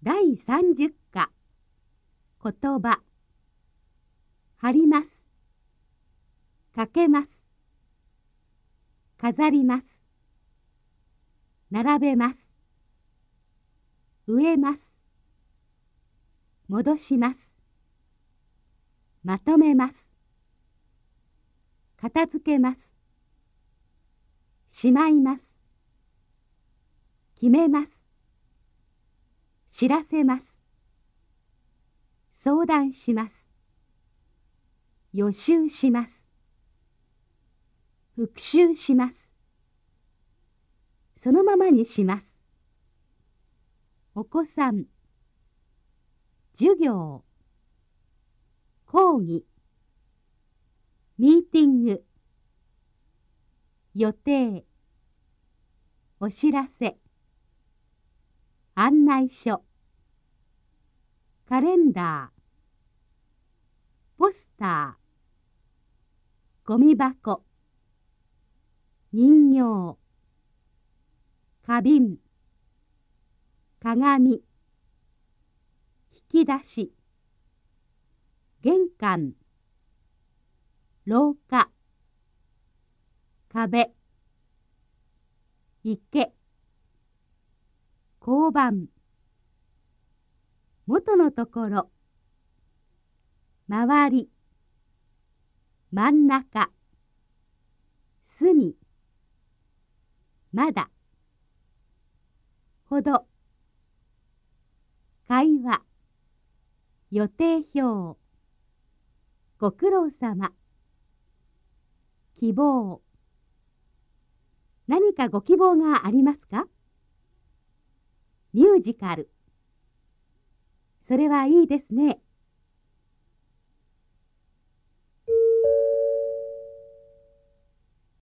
第30課。言葉。貼ります。かけます。飾ります。並べます。植えます。戻します。まとめます。片付けます。しまいます。決めます。知らせます。相談します。予習します。復習します。そのままにします。お子さん、授業、講義、ミーティング、予定、お知らせ、案内書、カレンダー、ポスター、ゴミ箱、人形、花瓶、鏡、引き出し、玄関、廊下、壁、池、交番、元のところ。周り。真ん中。隅。まだ。ほど。会話。予定表。ご苦労様。希望。何かご希望がありますか？ミュージカル。それはいいですね。